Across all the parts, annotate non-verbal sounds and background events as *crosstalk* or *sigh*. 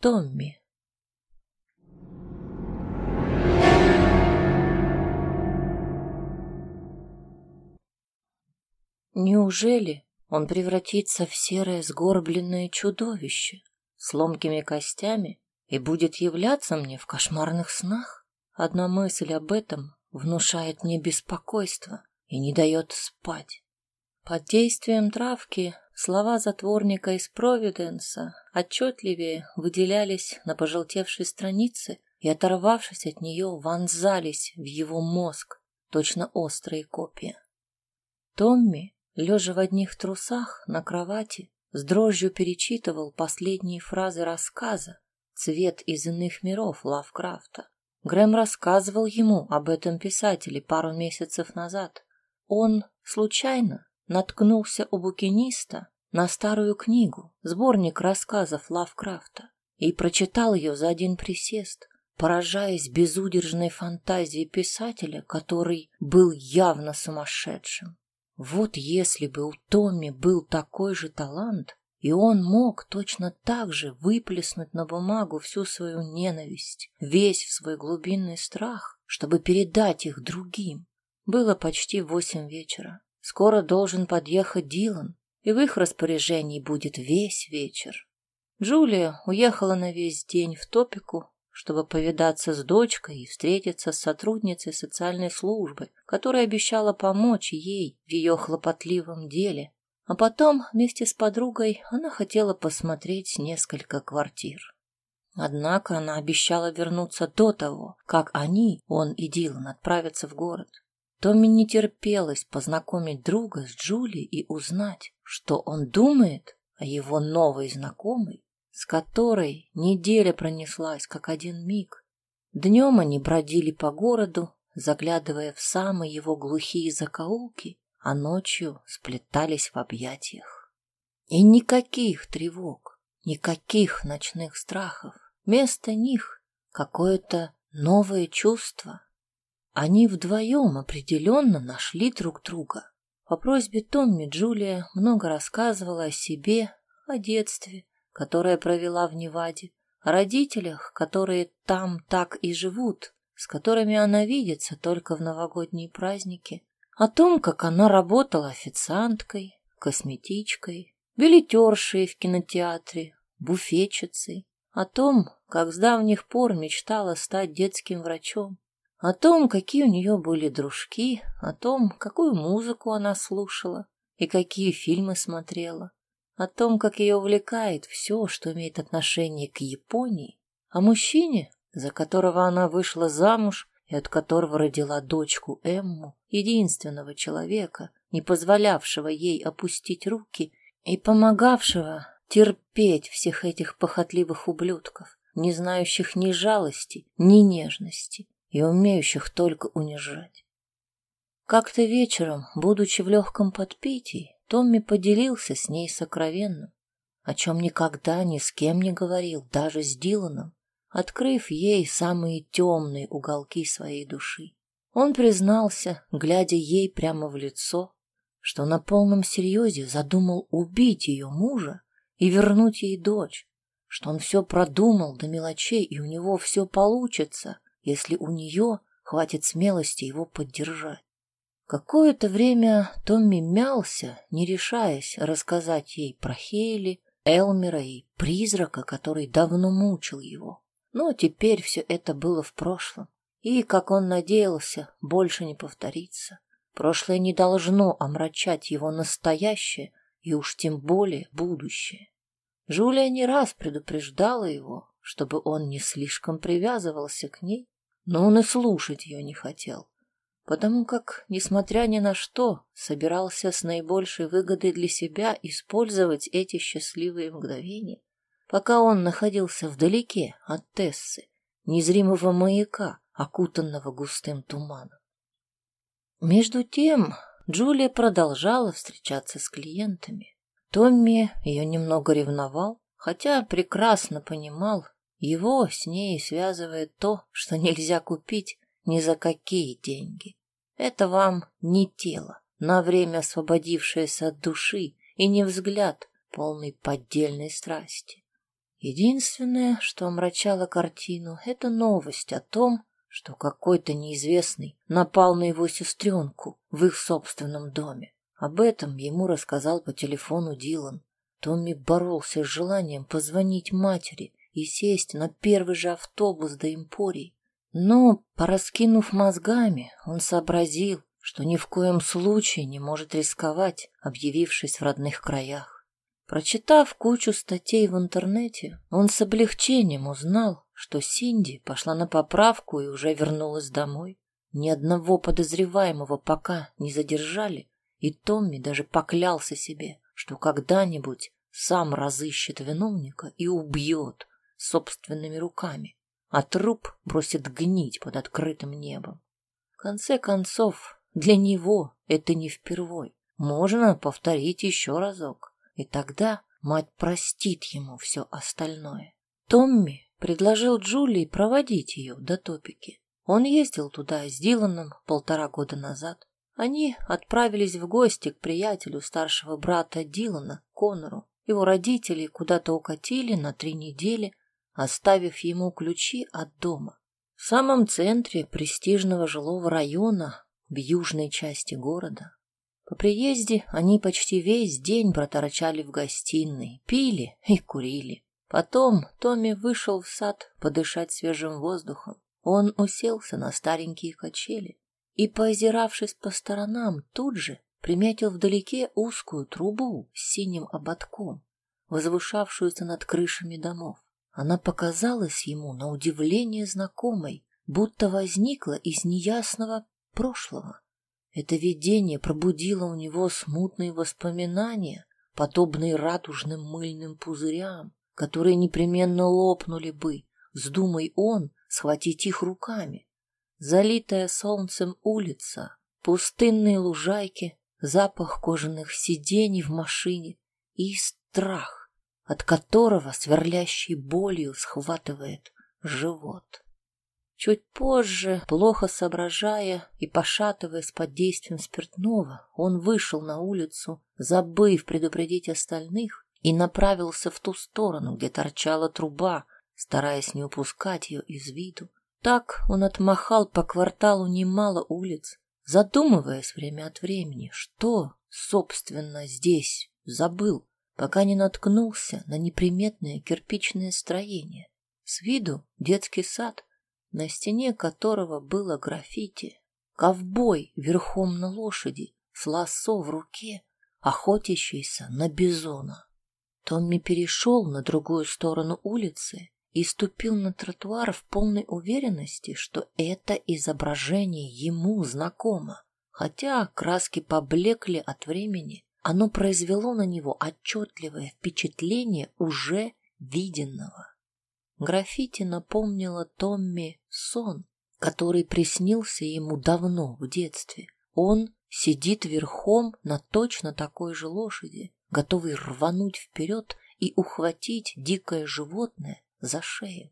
Томми. Неужели он превратится в серое сгорбленное чудовище с ломкими костями и будет являться мне в кошмарных снах? Одна мысль об этом внушает мне беспокойство и не дает спать. Под действием травки слова затворника из Провиденса отчетливее выделялись на пожелтевшей странице и, оторвавшись от нее, вонзались в его мозг, точно острые копья. Томми, лежа в одних трусах на кровати, с дрожью перечитывал последние фразы рассказа «Цвет из иных миров» Лавкрафта. Грэм рассказывал ему об этом писателе пару месяцев назад. Он случайно наткнулся у букиниста на старую книгу, сборник рассказов Лавкрафта, и прочитал ее за один присест, поражаясь безудержной фантазии писателя, который был явно сумасшедшим. Вот если бы у Томми был такой же талант, и он мог точно так же выплеснуть на бумагу всю свою ненависть, весь свой глубинный страх, чтобы передать их другим. Было почти восемь вечера. Скоро должен подъехать Дилан, и в их распоряжении будет весь вечер. Джулия уехала на весь день в топику, чтобы повидаться с дочкой и встретиться с сотрудницей социальной службы, которая обещала помочь ей в ее хлопотливом деле. А потом вместе с подругой она хотела посмотреть несколько квартир. Однако она обещала вернуться до того, как они, он и Дилан, отправятся в город. Томми не терпелось познакомить друга с Джули и узнать, что он думает о его новой знакомой, с которой неделя пронеслась как один миг. Днем они бродили по городу, заглядывая в самые его глухие закоулки, а ночью сплетались в объятиях. И никаких тревог, никаких ночных страхов. Вместо них какое-то новое чувство, они вдвоем определенно нашли друг друга. По просьбе Томми Джулия много рассказывала о себе, о детстве, которое провела в Неваде, о родителях, которые там так и живут, с которыми она видится только в новогодние праздники, о том, как она работала официанткой, косметичкой, билетершей в кинотеатре, буфетчицей, о том, как с давних пор мечтала стать детским врачом, о том, какие у нее были дружки, о том, какую музыку она слушала и какие фильмы смотрела, о том, как ее увлекает все, что имеет отношение к Японии, о мужчине, за которого она вышла замуж и от которого родила дочку Эмму, единственного человека, не позволявшего ей опустить руки и помогавшего терпеть всех этих похотливых ублюдков, не знающих ни жалости, ни нежности, и умеющих только унижать. Как-то вечером, будучи в легком подпитии, Томми поделился с ней сокровенным, о чем никогда ни с кем не говорил, даже с Диланом, открыв ей самые темные уголки своей души. Он признался, глядя ей прямо в лицо, что на полном серьезе задумал убить ее мужа и вернуть ей дочь, что он все продумал до мелочей, и у него все получится, если у нее хватит смелости его поддержать. Какое-то время Томми мялся, не решаясь рассказать ей про Хейли, Элмера и призрака, который давно мучил его. Но теперь все это было в прошлом, и, как он надеялся, больше не повторится. Прошлое не должно омрачать его настоящее и уж тем более будущее. Жулия не раз предупреждала его, чтобы он не слишком привязывался к ней но он и слушать ее не хотел, потому как, несмотря ни на что, собирался с наибольшей выгодой для себя использовать эти счастливые мгновения, пока он находился вдалеке от Тессы, незримого маяка, окутанного густым туманом. Между тем Джулия продолжала встречаться с клиентами. Томми ее немного ревновал, хотя прекрасно понимал, его с ней связывает то, что нельзя купить ни за какие деньги. Это вам не тело, на время освободившееся от души, и не взгляд, полный поддельной страсти. Единственное, что омрачало картину, это новость о том, что какой-то неизвестный напал на его сестренку в их собственном доме. Об этом ему рассказал по телефону Дилан. Томми боролся с желанием позвонить матери и сесть на первый же автобус до Импорий. Но, пораскинув мозгами, он сообразил, что ни в коем случае не может рисковать, объявившись в родных краях. Прочитав кучу статей в интернете, он с облегчением узнал, что Синди пошла на поправку и уже вернулась домой. Ни одного подозреваемого пока не задержали, и Томми даже поклялся себе, что когда-нибудь сам разыщет виновника и убьет собственными руками, а труп бросит гнить под открытым небом. В конце концов, для него это не впервой. Можно повторить еще разок, и тогда мать простит ему все остальное. Томми предложил Джулии проводить ее до топики. Он ездил туда с Диланом полтора года назад. Они отправились в гости к приятелю старшего брата Дилана, Конору. Его родители куда-то укатили на три недели, оставив ему ключи от дома. В самом центре престижного жилого района, в южной части города. По приезде они почти весь день проторчали в гостиной, пили и курили. Потом Томми вышел в сад подышать свежим воздухом. Он уселся на старенькие качели и, поозиравшись по сторонам, тут же приметил вдалеке узкую трубу с синим ободком, возвышавшуюся над крышами домов. Она показалась ему на удивление знакомой, будто возникла из неясного прошлого. Это видение пробудило у него смутные воспоминания, подобные радужным мыльным пузырям, которые непременно лопнули бы, вздумай он схватить их руками. Залитая солнцем улица, пустынные лужайки, запах кожаных сидений в машине и страх, от которого сверлящей болью схватывает живот. Чуть позже, плохо соображая и пошатываясь под действием спиртного, он вышел на улицу, забыв предупредить остальных, и направился в ту сторону, где торчала труба, стараясь не упускать ее из виду. Так он отмахал по кварталу немало улиц, задумываясь время от времени, что, собственно, здесь забыл, пока не наткнулся на неприметное кирпичное строение. С виду детский сад, на стене которого было граффити. Ковбой верхом на лошади, с лассо в руке, охотящийся на бизона. Томми перешел на другую сторону улицы и ступил на тротуар в полной уверенности, что это изображение ему знакомо. Хотя краски поблекли от времени, оно произвело на него отчетливое впечатление уже виденного. Граффити напомнило Томми сон, который приснился ему давно в детстве. Он сидит верхом на точно такой же лошади, готовый рвануть вперед и ухватить дикое животное, за шею.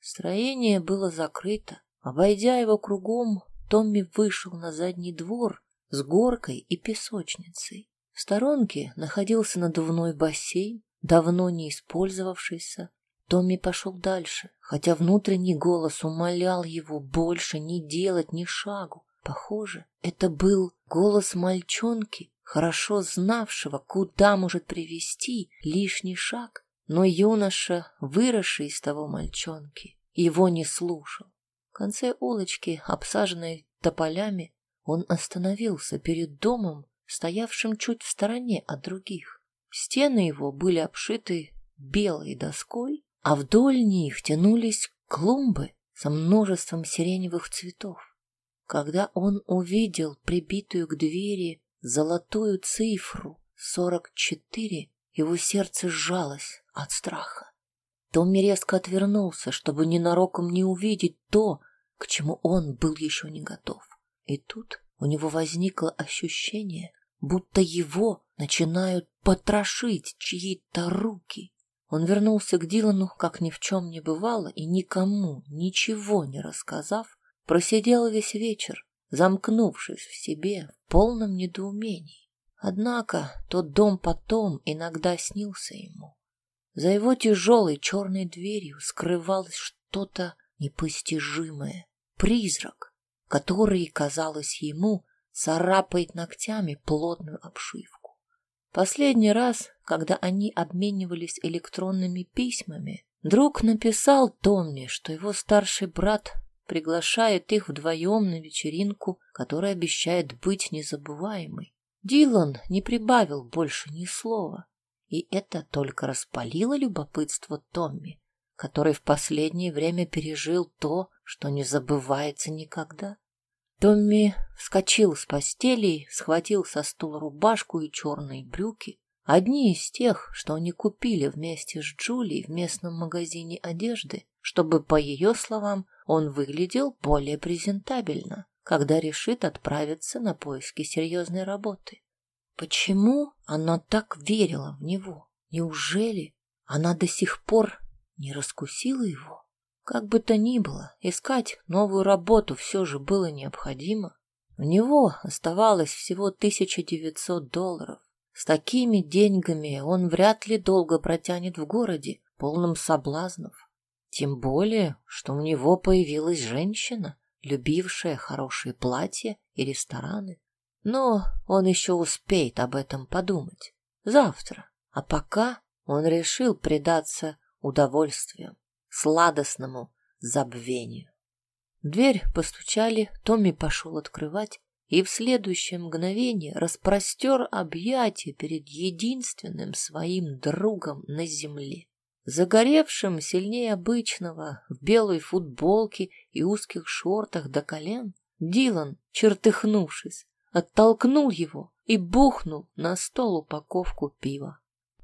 Строение было закрыто. Обойдя его кругом, Томми вышел на задний двор с горкой и песочницей. В сторонке находился надувной бассейн, давно не использовавшийся. Томми пошел дальше, хотя внутренний голос умолял его больше не делать ни шагу. Похоже, это был голос мальчонки, хорошо знавшего, куда может привести лишний шаг но юноша, выросший из того мальчонки, его не слушал. В конце улочки, обсаженной тополями, он остановился перед домом, стоявшим чуть в стороне от других. Стены его были обшиты белой доской, а вдоль них тянулись клумбы со множеством сиреневых цветов. Когда он увидел прибитую к двери золотую цифру сорок четыре, его сердце сжалось от страха. Томми резко отвернулся, чтобы ненароком не увидеть то, к чему он был еще не готов. И тут у него возникло ощущение, будто его начинают потрошить чьи-то руки. Он вернулся к Дилану, как ни в чем не бывало, и никому ничего не рассказав, просидел весь вечер, замкнувшись в себе в полном недоумении. Однако тот дом потом иногда снился ему. За его тяжелой черной дверью скрывалось что-то непостижимое. Призрак, который, казалось ему, царапает ногтями плотную обшивку. Последний раз, когда они обменивались электронными письмами, друг написал Томми, что его старший брат приглашает их вдвоем на вечеринку, которая обещает быть незабываемой. Дилан не прибавил больше ни слова, и это только распалило любопытство Томми, который в последнее время пережил то, что не забывается никогда. Томми вскочил с постели, схватил со стула рубашку и черные брюки, одни из тех, что они купили вместе с Джулией в местном магазине одежды, чтобы, по ее словам, он выглядел более презентабельно, когда решит отправиться на поиски серьезной работы. Почему она так верила в него? Неужели она до сих пор не раскусила его? Как бы то ни было, искать новую работу все же было необходимо. У него оставалось всего 1900 долларов. С такими деньгами он вряд ли долго протянет в городе, полном соблазнов. Тем более, что у него появилась женщина, любившая хорошие платья и рестораны. Но он еще успеет об этом подумать. Завтра. А пока он решил предаться удовольствием, сладостному забвению. В дверь постучали, Томми пошел открывать, и в следующее мгновение распростер объятия перед единственным своим другом на земле загоревшим сильнее обычного, в белой футболке и узких шортах до колен, Дилан, чертыхнувшись, оттолкнул его и бухнул на стол упаковку пива.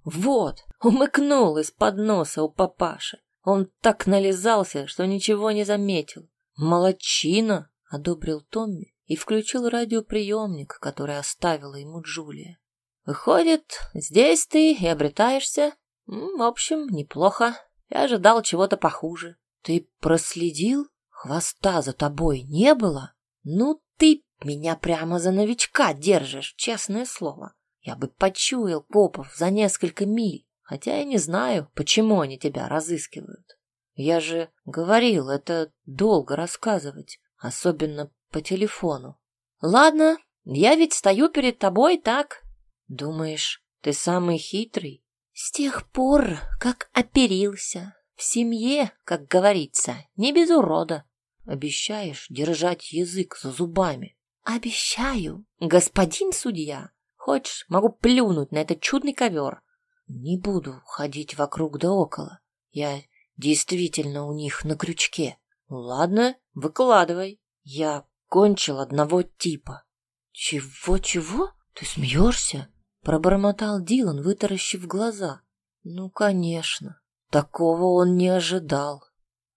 Вот, умыкнул из-под носа у папаши. Он так нализался, что ничего не заметил. «Молодчина!» — одобрил Томми и включил радиоприемник, который оставила ему Джулия. «Выходит, здесь ты и обретаешься?» В общем, неплохо. Я ожидал чего-то похуже. Ты проследил? Хвоста за тобой не было? Ну ты меня прямо за новичка держишь, честное слово. Я бы почуял копов за несколько миль, хотя я не знаю, почему они тебя разыскивают. Я же говорил, это долго рассказывать, особенно по телефону. Ладно, я ведь стою перед тобой так. Думаешь, ты самый хитрый? С тех пор, как оперился, в семье, как говорится, не без урода. Обещаешь держать язык за зубами? Обещаю, господин судья. Хочешь, могу плюнуть на этот чудный ковер. Не буду ходить вокруг да около. Я действительно у них на крючке. Ладно, выкладывай. Я кончил одного типа. Чего-чего? Ты смеешься? Пробормотал Дилан, вытаращив глаза. Ну, конечно, такого он не ожидал.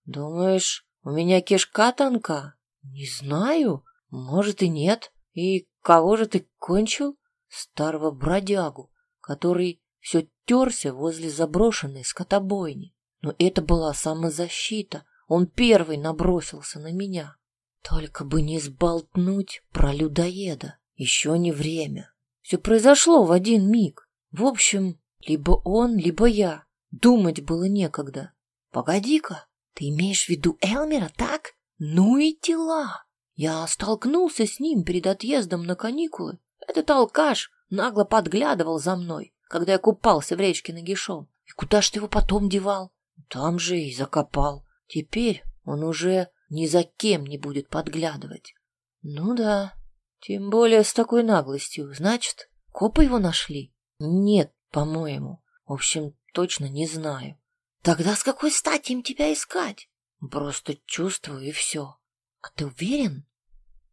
Думаешь, у меня кишка тонка? Не знаю, может и нет. И кого же ты кончил? Старого бродягу, который все терся возле заброшенной скотобойни. Но это была самозащита. Он первый набросился на меня. Только бы не сболтнуть про людоеда. Еще не время. Все произошло в один миг. В общем, либо он, либо я. Думать было некогда. Погоди-ка, ты имеешь в виду Элмера, так? Ну и дела. Я столкнулся с ним перед отъездом на каникулы. Этот алкаш нагло подглядывал за мной, когда я купался в речке Нагишом. И куда ж ты его потом девал? Там же и закопал. Теперь он уже ни за кем не будет подглядывать. Ну да, тем более с такой наглостью. Значит, копы его нашли? Нет, по-моему. В общем, точно не знаю. Тогда с какой стати им тебя искать? Просто чувствую и все. А ты уверен,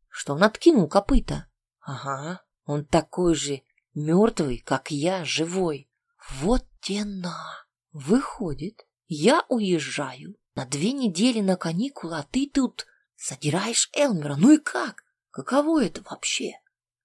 что он откинул копыта? Ага, он такой же мертвый, как я, живой. Вот тена. Выходит, я уезжаю на две недели на каникулы, а ты тут задираешь Элмера. Ну и как? Каково это вообще?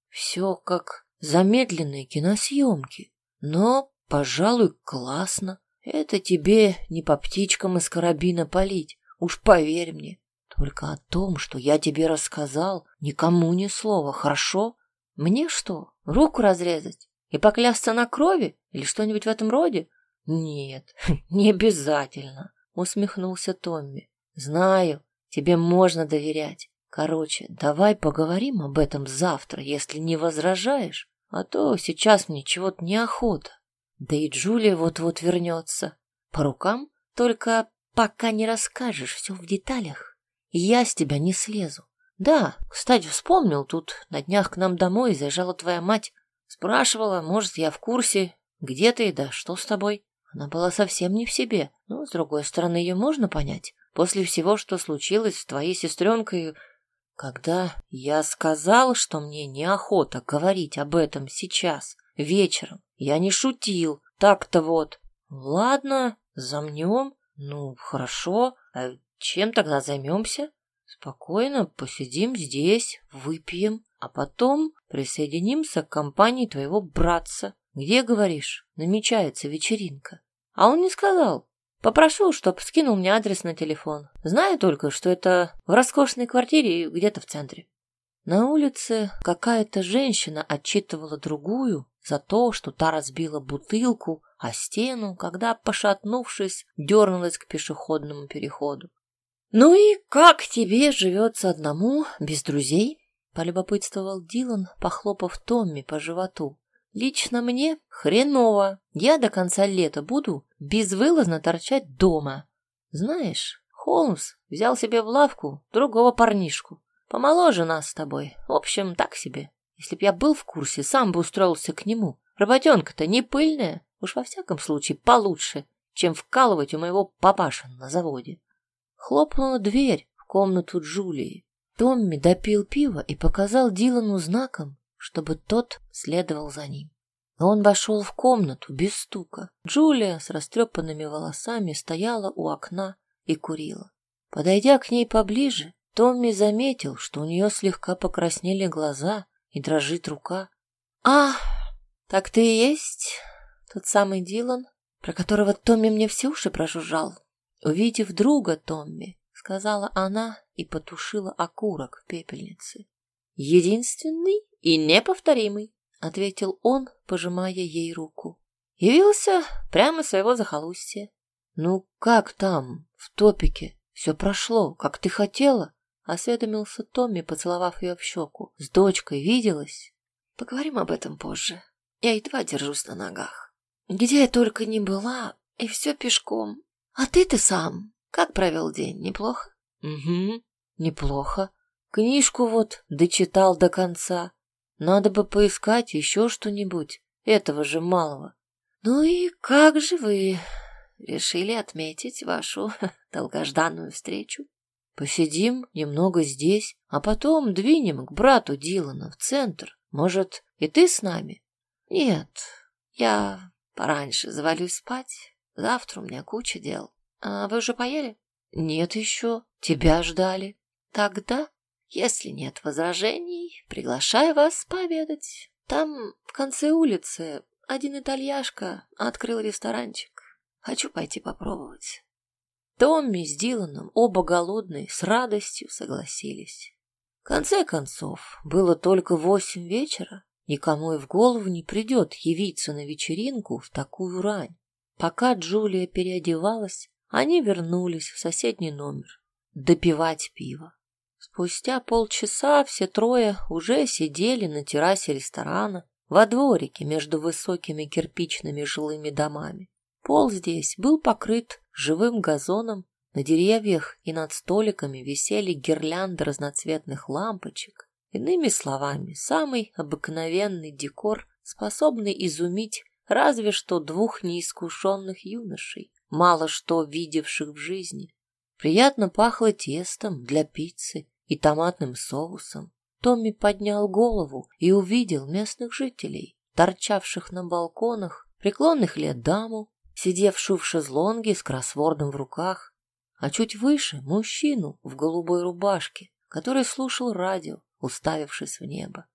Все как замедленные киносъемки. Но, пожалуй, классно. Это тебе не по птичкам из карабина палить, уж поверь мне. Только о том, что я тебе рассказал, никому ни слова, хорошо? Мне что, руку разрезать и поклясться на крови или что-нибудь в этом роде? Нет, *laughs* не обязательно, усмехнулся Томми. Знаю, тебе можно доверять. Короче, давай поговорим об этом завтра, если не возражаешь, а то сейчас мне чего-то неохота. Да и Джулия вот-вот вернется. По рукам? Только пока не расскажешь все в деталях, я с тебя не слезу. Да, кстати, вспомнил, тут на днях к нам домой заезжала твоя мать. Спрашивала, может, я в курсе, где ты, да что с тобой. Она была совсем не в себе, но, с другой стороны, ее можно понять. После всего, что случилось с твоей сестренкой, когда я сказал, что мне неохота говорить об этом сейчас, вечером, я не шутил, так-то вот. Ладно, замнем. Ну, хорошо. А чем тогда займемся? Спокойно посидим здесь, выпьем, а потом присоединимся к компании твоего братца. Где, говоришь, намечается вечеринка? А он не сказал. Попрошу, чтоб скинул мне адрес на телефон. Знаю только, что это в роскошной квартире где-то в центре. На улице какая-то женщина отчитывала другую за то, что та разбила бутылку о стену, когда, пошатнувшись, дернулась к пешеходному переходу. «Ну и как тебе живется одному, без друзей?» — полюбопытствовал Дилан, похлопав Томми по животу. «Лично мне хреново. Я до конца лета буду безвылазно торчать дома. Знаешь, Холмс взял себе в лавку другого парнишку. Помоложе нас с тобой. В общем, так себе. Если б я был в курсе, сам бы устроился к нему. Работенка-то не пыльная, уж во всяком случае получше, чем вкалывать у моего папаша на заводе. Хлопнула дверь в комнату Джулии. Томми допил пиво и показал Дилану знаком, чтобы тот следовал за ним. Он вошел в комнату без стука. Джулия с растрепанными волосами стояла у окна и курила. Подойдя к ней поближе, Томми заметил, что у нее слегка покраснели глаза и дрожит рука. «А, так ты и есть тот самый Дилан, про которого Томми мне все уши прожужжал?» Увидев друга Томми, сказала она и потушила окурок в пепельнице. «Единственный и неповторимый», — ответил он, пожимая ей руку. Явился прямо из своего захолустья. «Ну как там, в топике? Все прошло, как ты хотела?» Осведомился Томми, поцеловав ее в щеку. С дочкой виделась? Поговорим об этом позже. Я едва держусь на ногах. Где я только не была, и все пешком. А ты-то сам как провел день? Неплохо? Угу, неплохо. Книжку вот дочитал до конца. Надо бы поискать еще что-нибудь. Этого же малого. Ну и как же вы решили отметить вашу *laughs* долгожданную встречу? Посидим немного здесь, а потом двинем к брату Дилана в центр. Может, и ты с нами? Нет, я пораньше завалюсь спать. Завтра у меня куча дел. А вы уже поели? Нет еще. Тебя ждали. Тогда, если нет возражений, приглашаю вас пообедать. Там, в конце улицы, один итальяшка открыл ресторанчик. Хочу пойти попробовать. Томми с Диланом, оба голодные, с радостью согласились. В конце концов, было только восемь вечера, никому и в голову не придет явиться на вечеринку в такую рань. Пока Джулия переодевалась, они вернулись в соседний номер допивать пиво. Спустя полчаса все трое уже сидели на террасе ресторана во дворике между высокими кирпичными жилыми домами. Пол здесь был покрыт живым газоном, на деревьях и над столиками висели гирлянды разноцветных лампочек. Иными словами, самый обыкновенный декор, способный изумить разве что двух неискушенных юношей, мало что видевших в жизни. Приятно пахло тестом для пиццы и томатным соусом. Томми поднял голову и увидел местных жителей, торчавших на балконах, преклонных лет даму, сидевшую в шезлонге с кроссвордом в руках, а чуть выше мужчину в голубой рубашке, который слушал радио, уставившись в небо.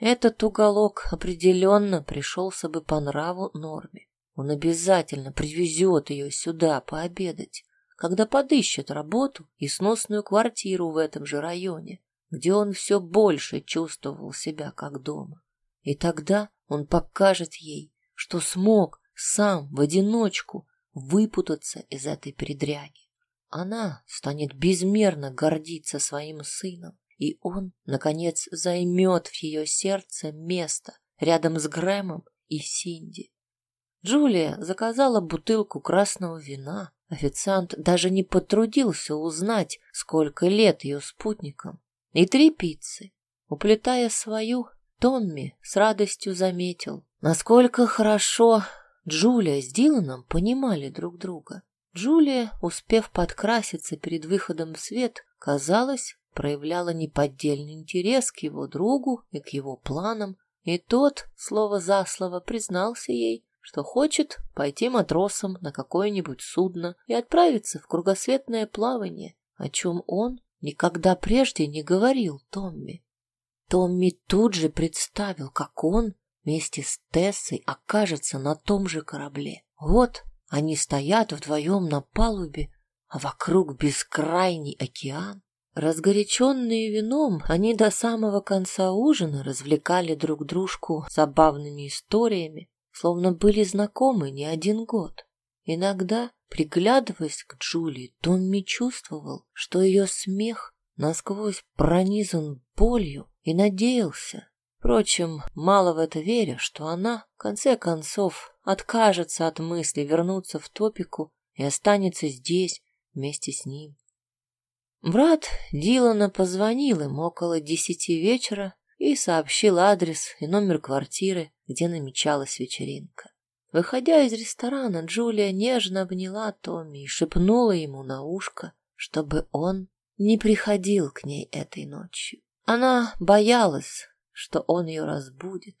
Этот уголок определенно пришелся бы по нраву Норме. Он обязательно привезет ее сюда пообедать, когда подыщет работу и сносную квартиру в этом же районе, где он все больше чувствовал себя как дома. И тогда он покажет ей, что смог сам в одиночку выпутаться из этой передряги. Она станет безмерно гордиться своим сыном, и он, наконец, займет в ее сердце место рядом с Грэмом и Синди. Джулия заказала бутылку красного вина. Официант даже не потрудился узнать, сколько лет ее спутникам. И три пиццы. Уплетая свою, Томми с радостью заметил, насколько хорошо Джулия с Диланом понимали друг друга. Джулия, успев подкраситься перед выходом в свет, казалось, проявляла неподдельный интерес к его другу и к его планам, и тот, слово за слово, признался ей, что хочет пойти матросом на какое-нибудь судно и отправиться в кругосветное плавание, о чем он никогда прежде не говорил Томми. Томми тут же представил, как он вместе с Тессой окажется на том же корабле. Вот они стоят вдвоем на палубе, а вокруг бескрайний океан. Разгоряченные вином, они до самого конца ужина развлекали друг дружку забавными историями, словно были знакомы не один год. Иногда, приглядываясь к Джулии, Томми чувствовал, что ее смех насквозь пронизан болью и надеялся, Впрочем, мало в это веря, что она, в конце концов, откажется от мысли вернуться в топику и останется здесь вместе с ним. Брат Дилана позвонил им около десяти вечера и сообщил адрес и номер квартиры, где намечалась вечеринка. Выходя из ресторана, Джулия нежно обняла Томми и шепнула ему на ушко, чтобы он не приходил к ней этой ночью. Она боялась, что он ее разбудит.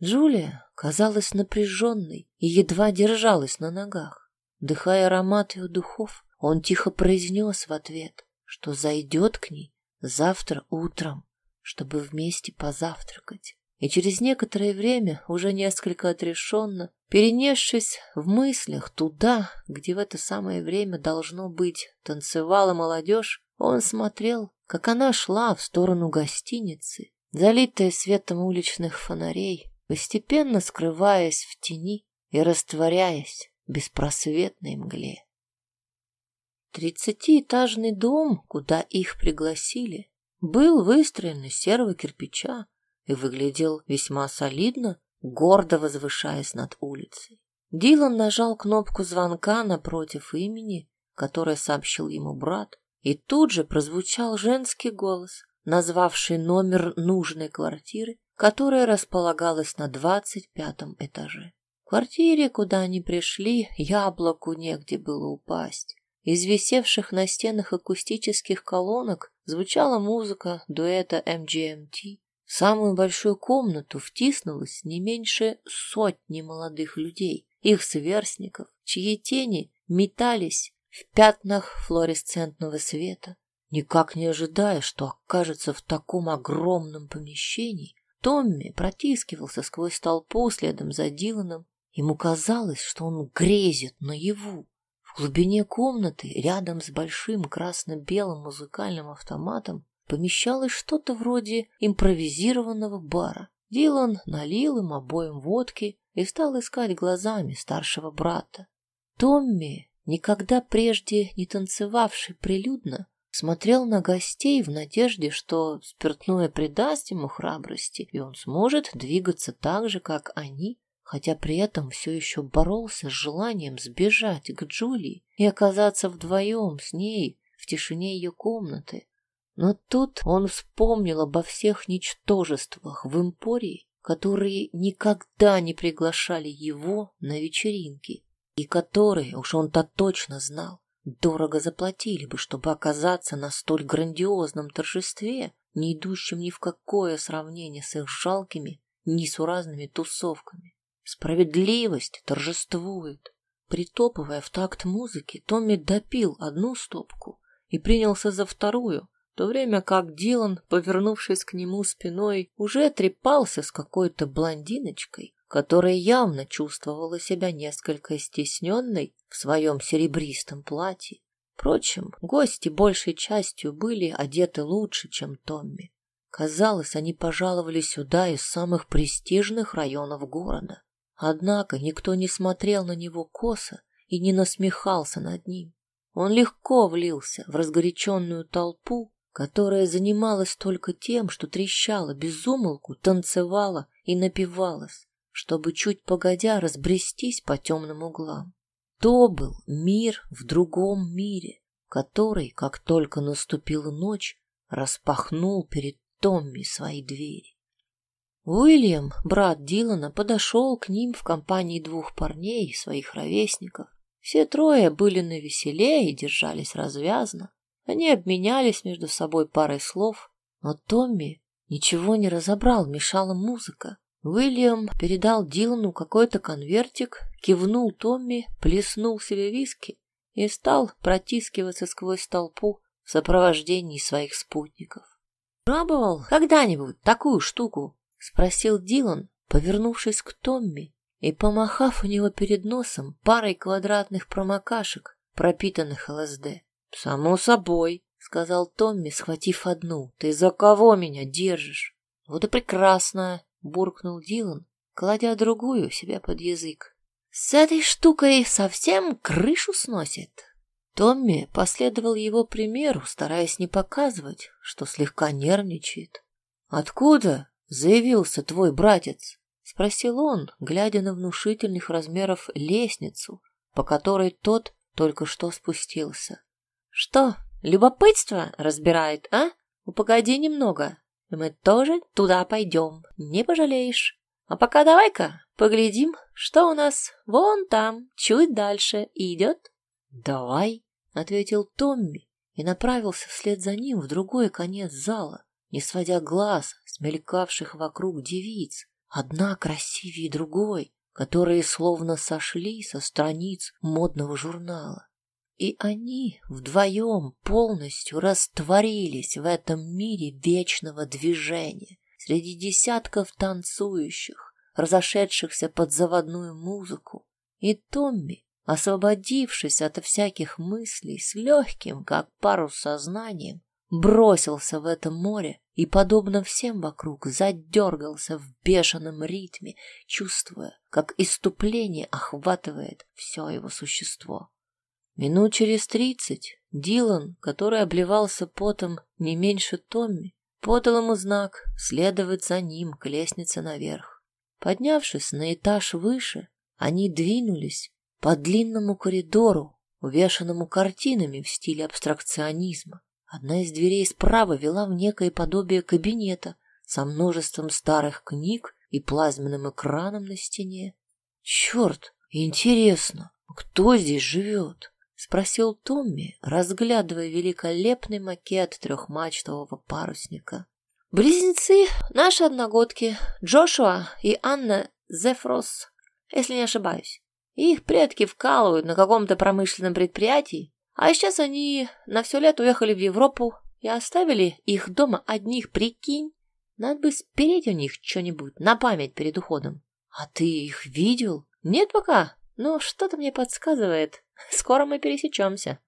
Джулия казалась напряженной и едва держалась на ногах. Дыхая аромат ее духов, он тихо произнес в ответ, что зайдет к ней завтра утром, чтобы вместе позавтракать. И через некоторое время, уже несколько отрешенно, перенесшись в мыслях туда, где в это самое время должно быть танцевала молодежь, он смотрел, как она шла в сторону гостиницы, залитая светом уличных фонарей, постепенно скрываясь в тени и растворяясь в беспросветной мгле. Тридцатиэтажный дом, куда их пригласили, был выстроен из серого кирпича и выглядел весьма солидно, гордо возвышаясь над улицей. Дилан нажал кнопку звонка напротив имени, которое сообщил ему брат, и тут же прозвучал женский голос, назвавший номер нужной квартиры, которая располагалась на двадцать пятом этаже. В квартире, куда они пришли, яблоку негде было упасть. Из висевших на стенах акустических колонок звучала музыка дуэта MGMT. В самую большую комнату втиснулось не меньше сотни молодых людей, их сверстников, чьи тени метались в пятнах флуоресцентного света. Никак не ожидая, что окажется в таком огромном помещении, Томми протискивался сквозь толпу следом за Диланом. Ему казалось, что он грезит наяву. В глубине комнаты, рядом с большим красно-белым музыкальным автоматом, помещалось что-то вроде импровизированного бара. Дилан налил им обоим водки и стал искать глазами старшего брата. Томми, никогда прежде не танцевавший прилюдно, смотрел на гостей в надежде, что спиртное придаст ему храбрости, и он сможет двигаться так же, как они, хотя при этом все еще боролся с желанием сбежать к Джулии и оказаться вдвоем с ней в тишине ее комнаты. Но тут он вспомнил обо всех ничтожествах в Эмпории, которые никогда не приглашали его на вечеринки, и которые, уж он-то точно знал, Дорого заплатили бы, чтобы оказаться на столь грандиозном торжестве, не идущем ни в какое сравнение с их жалкими, несуразными тусовками. Справедливость торжествует. Притопывая в такт музыки, Томми допил одну стопку и принялся за вторую, в то время как Дилан, повернувшись к нему спиной, уже трепался с какой-то блондиночкой, которая явно чувствовала себя несколько стесненной в своем серебристом платье. Впрочем, гости большей частью были одеты лучше, чем Томми. Казалось, они пожаловали сюда из самых престижных районов города. Однако никто не смотрел на него косо и не насмехался над ним. Он легко влился в разгоряченную толпу, которая занималась только тем, что трещала безумолку, танцевала и напивалась, чтобы чуть погодя разбрестись по темным углам. То был мир в другом мире, который, как только наступила ночь, распахнул перед Томми свои двери. Уильям, брат Дилана, подошел к ним в компании двух парней, своих ровесников. Все трое были на веселе и держались развязно. Они обменялись между собой парой слов, но Томми ничего не разобрал, мешала музыка. Уильям передал Дилану какой-то конвертик, кивнул Томми, плеснул себе виски и стал протискиваться сквозь толпу в сопровождении своих спутников. «Пробовал когда-нибудь такую штуку?» — спросил Дилан, повернувшись к Томми и помахав у него перед носом парой квадратных промокашек, пропитанных ЛСД. «Само собой», — сказал Томми, схватив одну. «Ты за кого меня держишь?» «Вот и прекрасно», — буркнул Дилан, кладя другую себе под язык. «С этой штукой совсем крышу сносит». Томми последовал его примеру, стараясь не показывать, что слегка нервничает. «Откуда заявился твой братец?» — спросил он, глядя на внушительных размеров лестницу, по которой тот только что спустился. Что, любопытство разбирает, а? Ну, погоди немного, мы тоже туда пойдем, не пожалеешь. А пока давай-ка поглядим, что у нас вон там, чуть дальше идет. Давай, ответил Томми и направился вслед за ним в другой конец зала, не сводя глаз с мелькавших вокруг девиц, одна красивее другой, которые словно сошли со страниц модного журнала. И они вдвоем полностью растворились в этом мире вечного движения, среди десятков танцующих, разошедшихся под заводную музыку. И Томми, освободившись от всяких мыслей, с легким, как парус сознанием, бросился в это море и, подобно всем вокруг, задергался в бешеном ритме, чувствуя, как иступление охватывает все его существо. Минут через тридцать Дилан, который обливался потом не меньше Томми, подал ему знак следовать за ним к лестнице наверх. Поднявшись на этаж выше, они двинулись по длинному коридору, увешанному картинами в стиле абстракционизма. Одна из дверей справа вела в некое подобие кабинета со множеством старых книг и плазменным экраном на стене. Черт, интересно, кто здесь живет? — спросил Томми, разглядывая великолепный макет трехмачтового парусника. «Близнецы наши одногодки, Джошуа и Анна Зефрос, если не ошибаюсь. Их предки вкалывают на каком-то промышленном предприятии, а сейчас они на все лето уехали в Европу и оставили их дома одних, прикинь. Надо бы спереть у них что-нибудь на память перед уходом. А ты их видел? Нет пока, но что-то мне подсказывает, *laughs* Скоро мы пересечемся.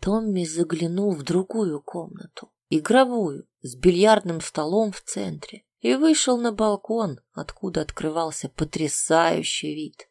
Томми заглянул в другую комнату, игровую, с бильярдным столом в центре, и вышел на балкон, откуда открывался потрясающий вид.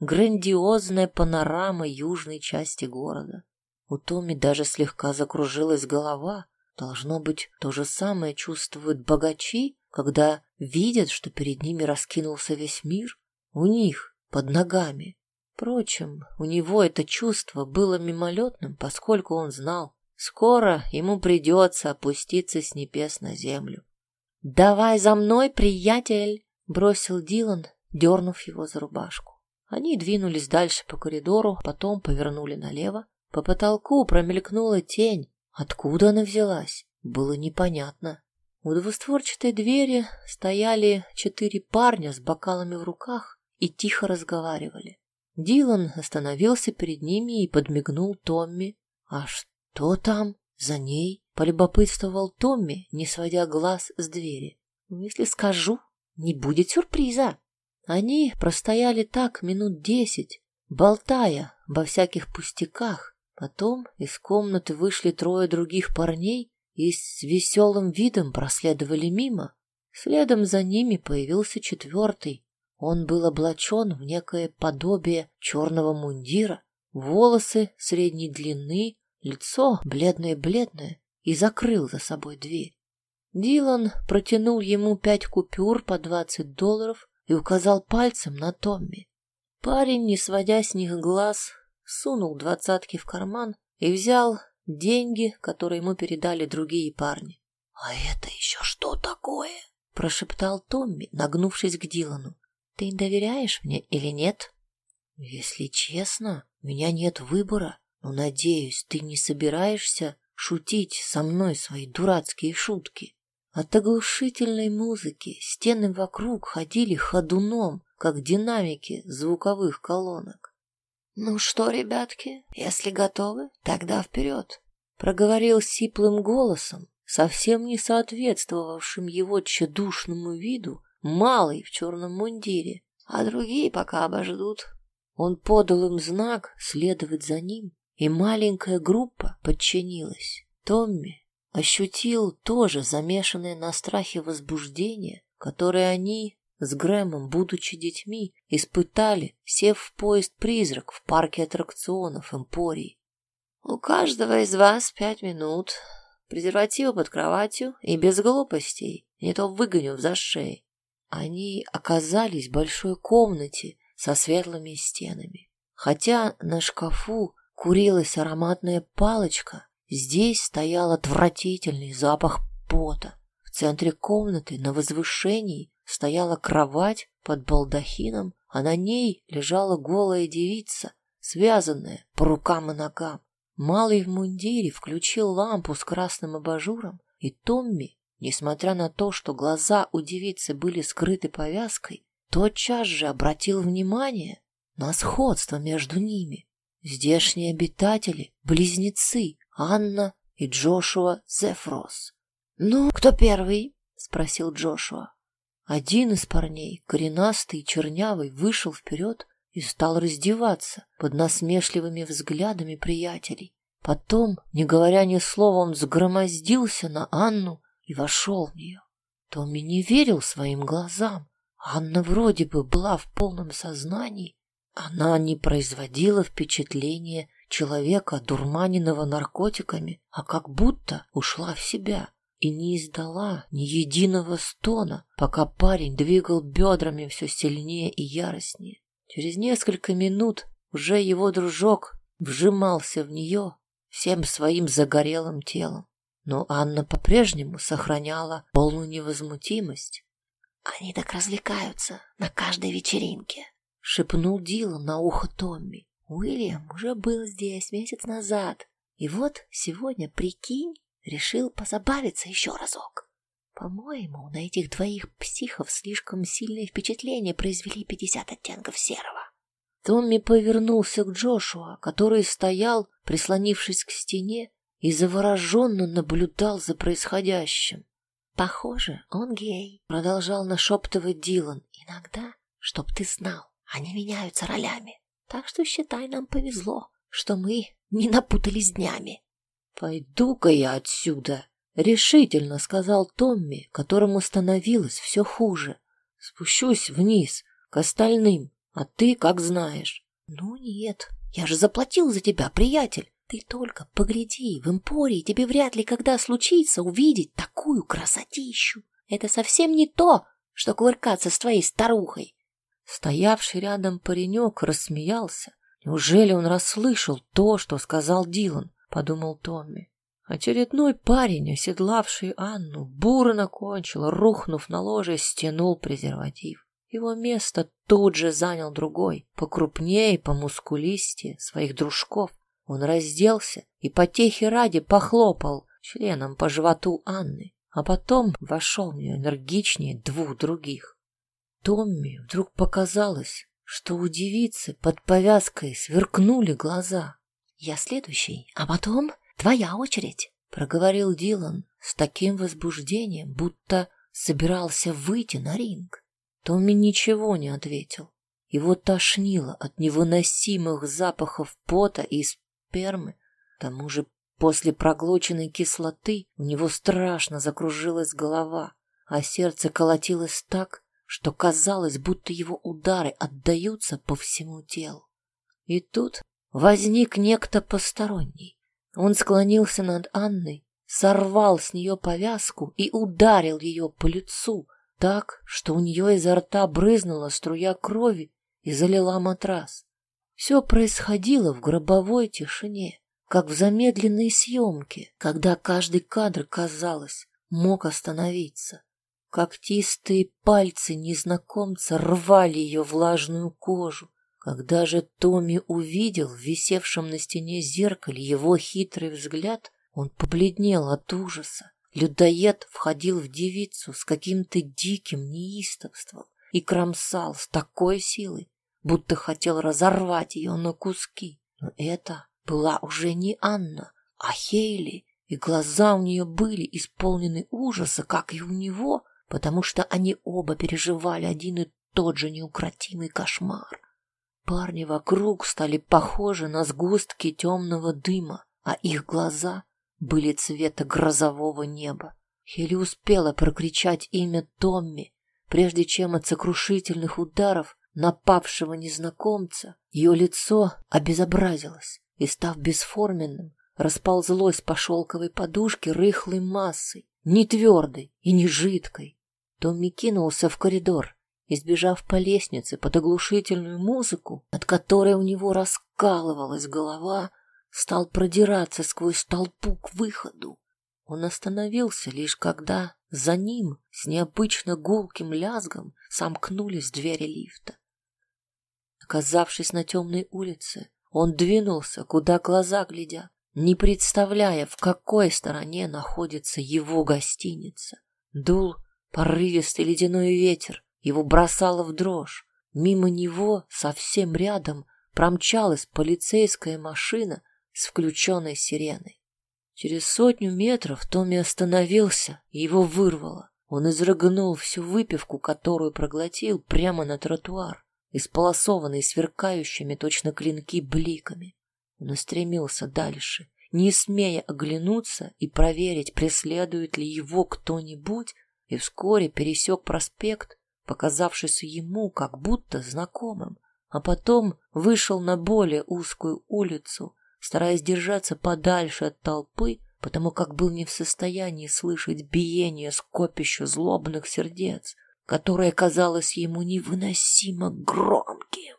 Грандиозная панорама южной части города. У Томми даже слегка закружилась голова. Должно быть, то же самое чувствуют богачи, когда видят, что перед ними раскинулся весь мир. У них, под ногами, Впрочем, у него это чувство было мимолетным, поскольку он знал, скоро ему придется опуститься с небес на землю. «Давай за мной, приятель!» — бросил Дилан, дернув его за рубашку. Они двинулись дальше по коридору, потом повернули налево. По потолку промелькнула тень. Откуда она взялась, было непонятно. У двустворчатой двери стояли четыре парня с бокалами в руках и тихо разговаривали. Дилан остановился перед ними и подмигнул Томми. «А что там за ней?» — полюбопытствовал Томми, не сводя глаз с двери. «Если скажу, не будет сюрприза». Они простояли так минут десять, болтая во всяких пустяках. Потом из комнаты вышли трое других парней и с веселым видом проследовали мимо. Следом за ними появился четвертый, Он был облачен в некое подобие черного мундира, волосы средней длины, лицо бледное-бледное, и закрыл за собой дверь. Дилан протянул ему пять купюр по двадцать долларов и указал пальцем на Томми. Парень, не сводя с них глаз, сунул двадцатки в карман и взял деньги, которые ему передали другие парни. — А это еще что такое? — прошептал Томми, нагнувшись к Дилану. — Ты доверяешь мне или нет? — Если честно, у меня нет выбора, но, надеюсь, ты не собираешься шутить со мной свои дурацкие шутки. От оглушительной музыки стены вокруг ходили ходуном, как динамики звуковых колонок. «Ну что, ребятки, если готовы, тогда вперед!» Проговорил сиплым голосом, совсем не соответствовавшим его тщедушному виду, малый в черном мундире, а другие пока обождут. Он подал им знак следовать за ним, и маленькая группа подчинилась. Томми ощутил тоже замешанное на страхе возбуждение, которое они с Грэмом, будучи детьми, испытали, сев в поезд-призрак в парке аттракционов Эмпории. У каждого из вас пять минут, презервативы под кроватью и без глупостей, не то выгоню в зашей. Они оказались в большой комнате со светлыми стенами. Хотя на шкафу курилась ароматная палочка, здесь стоял отвратительный запах пота. В центре комнаты на возвышении стояла кровать под балдахином, а на ней лежала голая девица, связанная по рукам и ногам. Малый в мундире включил лампу с красным абажуром, и Томми, несмотря на то, что глаза у девицы были скрыты повязкой, тотчас же обратил внимание на сходство между ними. Здешние обитатели — близнецы Анна и Джошуа Зефрос. «Ну, кто первый?» — спросил Джошуа. Один из парней, коренастый и чернявый, вышел вперед и стал раздеваться под насмешливыми взглядами приятелей. Потом, не говоря ни слова, он сгромоздился на Анну и вошел в нее. Томми не верил своим глазам. Анна вроде бы была в полном сознании. Она не производила впечатления человека, дурманенного наркотиками, а как будто ушла в себя и не издала ни единого стона, пока парень двигал бедрами все сильнее и яростнее. Через несколько минут уже его дружок вжимался в нее всем своим загорелым телом. Но Анна по-прежнему сохраняла полную невозмутимость. «Они так развлекаются на каждой вечеринке», — шепнул Дилан на ухо Томми. «Уильям уже был здесь месяц назад, и вот сегодня, прикинь, решил позабавиться еще разок. По-моему, на этих двоих психов слишком сильное впечатление произвели пятьдесят оттенков серого. Томми повернулся к Джошуа, который стоял, прислонившись к стене, и завороженно наблюдал за происходящим. «Похоже, он гей», — продолжал нашептывать Дилан. «Иногда, чтоб ты знал, они меняются ролями. Так что считай, нам повезло, что мы не напутались днями». «Пойду-ка я отсюда», — решительно сказал Томми, которому становилось все хуже. «Спущусь вниз, к остальным, а ты как знаешь». «Ну нет, я же заплатил за тебя, приятель. Ты только погляди, в Эмпории тебе вряд ли когда случится увидеть такую красотищу. Это совсем не то, что кувыркаться с твоей старухой». Стоявший рядом паренек рассмеялся. Неужели он расслышал то, что сказал Дилан? — подумал Томми. Очередной парень, оседлавший Анну, бурно кончил, рухнув на ложе, стянул презерватив. Его место тут же занял другой, покрупнее помускулистее своих дружков. Он разделся и потехи ради похлопал членом по животу Анны, а потом вошел в нее энергичнее двух других. Томми вдруг показалось, что у девицы под повязкой сверкнули глаза. «Я следующий, а потом твоя очередь», — проговорил Дилан с таким возбуждением, будто собирался выйти на ринг. Томми ничего не ответил. Его тошнило от невыносимых запахов пота и спермы. К тому же после проглоченной кислоты у него страшно закружилась голова, а сердце колотилось так, что казалось, будто его удары отдаются по всему телу. И тут возник некто посторонний. Он склонился над Анной, сорвал с нее повязку и ударил ее по лицу так, что у нее изо рта брызнула струя крови и залила матрас. Все происходило в гробовой тишине, как в замедленной съемке, когда каждый кадр, казалось, мог остановиться. Когтистые пальцы незнакомца рвали ее влажную кожу. Когда же Томми увидел в висевшем на стене зеркале его хитрый взгляд, он побледнел от ужаса. Людоед входил в девицу с каким-то диким неистовством и кромсал с такой силой, будто хотел разорвать ее на куски. Но это была уже не Анна, а Хейли, и глаза у нее были исполнены ужаса, как и у него, потому что они оба переживали один и тот же неукротимый кошмар. Парни вокруг стали похожи на сгустки темного дыма, а их глаза были цвета грозового неба. Хели успела прокричать имя Томми, прежде чем от сокрушительных ударов напавшего незнакомца ее лицо обезобразилось и, став бесформенным, расползлось по шелковой подушке рыхлой массой, не твердой и не жидкой. Томми кинулся в коридор, избежав по лестнице под оглушительную музыку, от которой у него раскалывалась голова, стал продираться сквозь толпу к выходу. Он остановился лишь когда за ним с необычно гулким лязгом сомкнулись двери лифта. Оказавшись на темной улице, он двинулся, куда глаза глядят, не представляя, в какой стороне находится его гостиница. Дул порывистый ледяной ветер, его бросало в дрожь. Мимо него, совсем рядом, промчалась полицейская машина с включенной сиреной. Через сотню метров Томми остановился, его вырвало. Он изрыгнул всю выпивку, которую проглотил, прямо на тротуар исполосованный сверкающими точно клинки бликами. Он устремился дальше, не смея оглянуться и проверить, преследует ли его кто-нибудь, и вскоре пересек проспект, показавшийся ему как будто знакомым, а потом вышел на более узкую улицу, стараясь держаться подальше от толпы, потому как был не в состоянии слышать биение скопища злобных сердец, которое казалось ему невыносимо громким.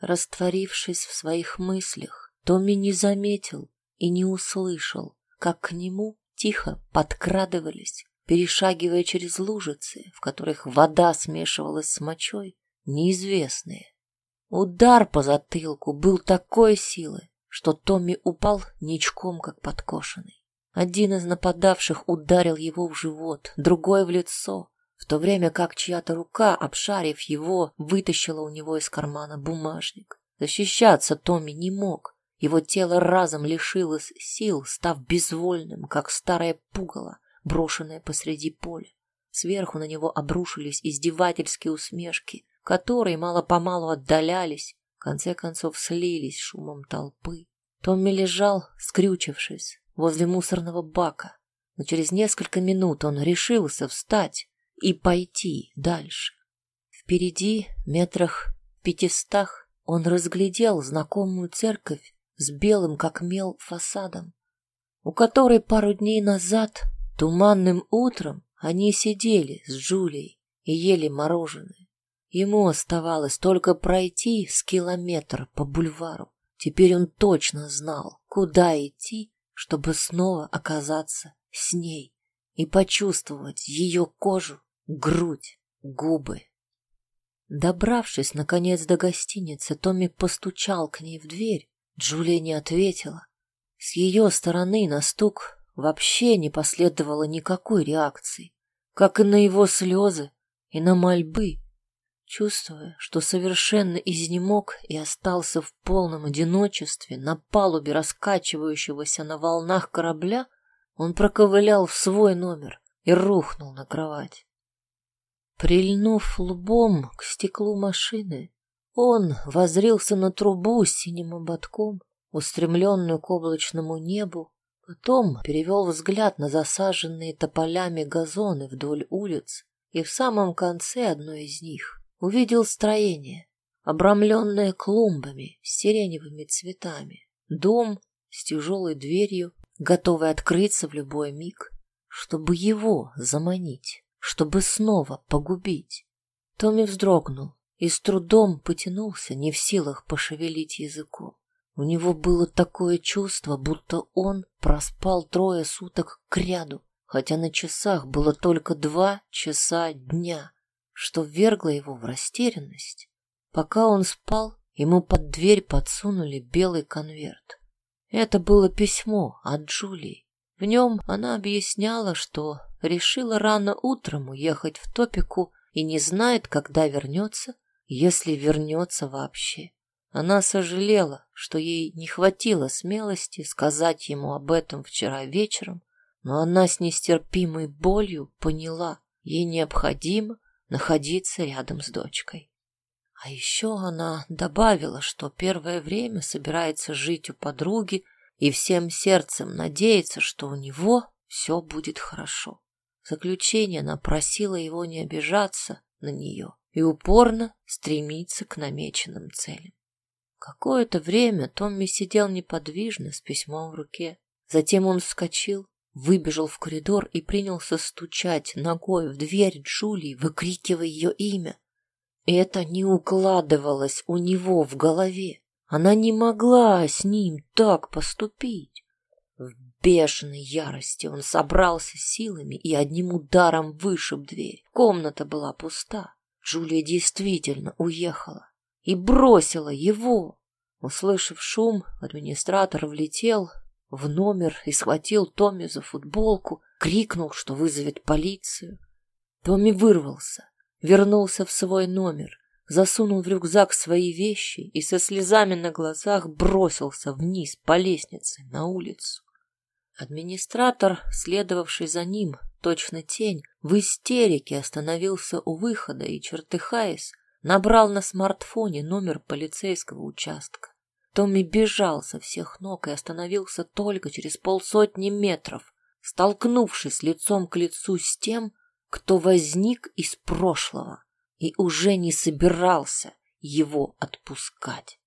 Растворившись в своих мыслях, Томми не заметил и не услышал, как к нему тихо подкрадывались, перешагивая через лужицы, в которых вода смешивалась с мочой, неизвестные. Удар по затылку был такой силы, что Томми упал ничком, как подкошенный. Один из нападавших ударил его в живот, другой в лицо, в то время как чья-то рука, обшарив его, вытащила у него из кармана бумажник. Защищаться Томми не мог. Его тело разом лишилось сил, став безвольным, как старое пугало, брошенное посреди поля. Сверху на него обрушились издевательские усмешки, которые мало-помалу отдалялись, в конце концов слились шумом толпы. Томми лежал, скрючившись, возле мусорного бака, но через несколько минут он решился встать и пойти дальше. Впереди, метрах в пятистах, он разглядел знакомую церковь с белым, как мел, фасадом, у которой пару дней назад, туманным утром, они сидели с Джулией и ели мороженое. Ему оставалось только пройти с километра по бульвару. Теперь он точно знал, куда идти, чтобы снова оказаться с ней и почувствовать ее кожу грудь, губы. Добравшись, наконец, до гостиницы, Томми постучал к ней в дверь. Джулия не ответила. С ее стороны на стук вообще не последовало никакой реакции, как и на его слезы и на мольбы. Чувствуя, что совершенно изнемог и остался в полном одиночестве на палубе раскачивающегося на волнах корабля, он проковылял в свой номер и рухнул на кровать. Прильнув лбом к стеклу машины, он возрился на трубу с синим ободком, устремленную к облачному небу, потом перевел взгляд на засаженные тополями газоны вдоль улиц и в самом конце одной из них увидел строение, обрамленное клумбами с сиреневыми цветами, дом с тяжелой дверью, готовый открыться в любой миг, чтобы его заманить, чтобы снова погубить. Томми вздрогнул и с трудом потянулся, не в силах пошевелить языком. У него было такое чувство, будто он проспал трое суток кряду, хотя на часах было только два часа дня, что ввергло его в растерянность. Пока он спал, ему под дверь подсунули белый конверт. Это было письмо от Джулии. В нем она объясняла, что решила рано утром уехать в топику и не знает, когда вернется, если вернется вообще. Она сожалела, что ей не хватило смелости сказать ему об этом вчера вечером, но она с нестерпимой болью поняла, ей необходимо находиться рядом с дочкой. А еще она добавила, что первое время собирается жить у подруги и всем сердцем надеется, что у него все будет хорошо. В заключение она просила его не обижаться на нее и упорно стремиться к намеченным целям. Какое-то время Томми сидел неподвижно с письмом в руке. Затем он вскочил, выбежал в коридор и принялся стучать ногой в дверь Джулии, выкрикивая ее имя. И это не укладывалось у него в голове. Она не могла с ним так поступить. В бешеной ярости он собрался силами и одним ударом вышиб дверь. Комната была пуста. Джулия действительно уехала и бросила его. Услышав шум, администратор влетел в номер и схватил Томми за футболку, крикнул, что вызовет полицию. Томми вырвался, вернулся в свой номер, засунул в рюкзак свои вещи и со слезами на глазах бросился вниз по лестнице на улицу. Администратор, следовавший за ним, точно тень, в истерике остановился у выхода и, чертыхаясь, набрал на смартфоне номер полицейского участка. Томми бежал со всех ног и остановился только через полсотни метров, столкнувшись лицом к лицу с тем, кто возник из прошлого и уже не собирался его отпускать.